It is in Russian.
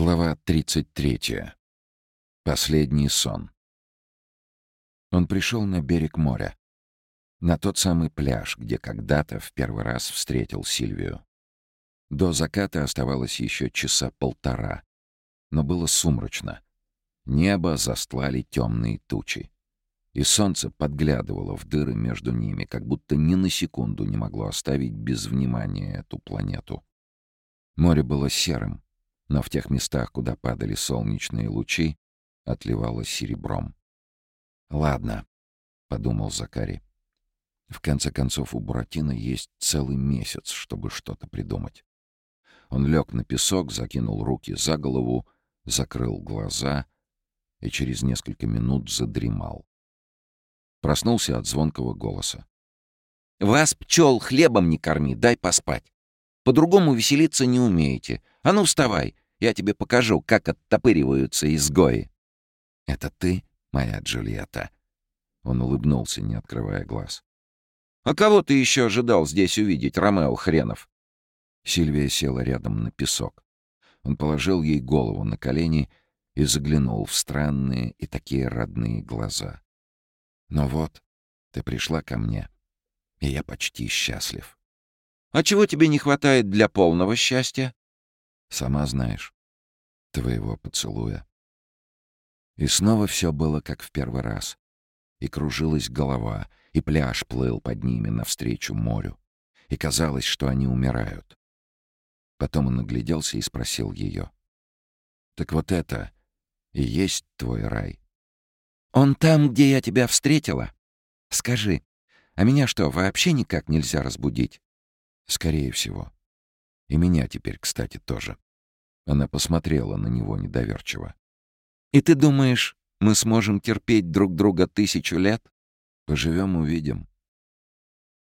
Глава 33. Последний сон. Он пришел на берег моря. На тот самый пляж, где когда-то в первый раз встретил Сильвию. До заката оставалось еще часа полтора. Но было сумрачно. Небо застлали темные тучи. И солнце подглядывало в дыры между ними, как будто ни на секунду не могло оставить без внимания эту планету. Море было серым, но в тех местах, куда падали солнечные лучи, отливало серебром. «Ладно», — подумал Закари. В конце концов, у Буратино есть целый месяц, чтобы что-то придумать. Он лег на песок, закинул руки за голову, закрыл глаза и через несколько минут задремал. Проснулся от звонкого голоса. «Вас, пчел, хлебом не корми, дай поспать. По-другому веселиться не умеете. А ну, вставай, я тебе покажу, как оттопыриваются изгои». «Это ты, моя Джульетта?» Он улыбнулся, не открывая глаз. «А кого ты еще ожидал здесь увидеть, Ромео Хренов?» Сильвия села рядом на песок. Он положил ей голову на колени и заглянул в странные и такие родные глаза. «Но вот, ты пришла ко мне, и я почти счастлив». А чего тебе не хватает для полного счастья? Сама знаешь. Твоего поцелуя. И снова все было как в первый раз. И кружилась голова, и пляж плыл под ними навстречу морю. И казалось, что они умирают. Потом он огляделся и спросил ее. «Так вот это и есть твой рай?» «Он там, где я тебя встретила? Скажи, а меня что, вообще никак нельзя разбудить?» Скорее всего. И меня теперь, кстати, тоже. Она посмотрела на него недоверчиво. «И ты думаешь, мы сможем терпеть друг друга тысячу лет?» «Поживем — увидим».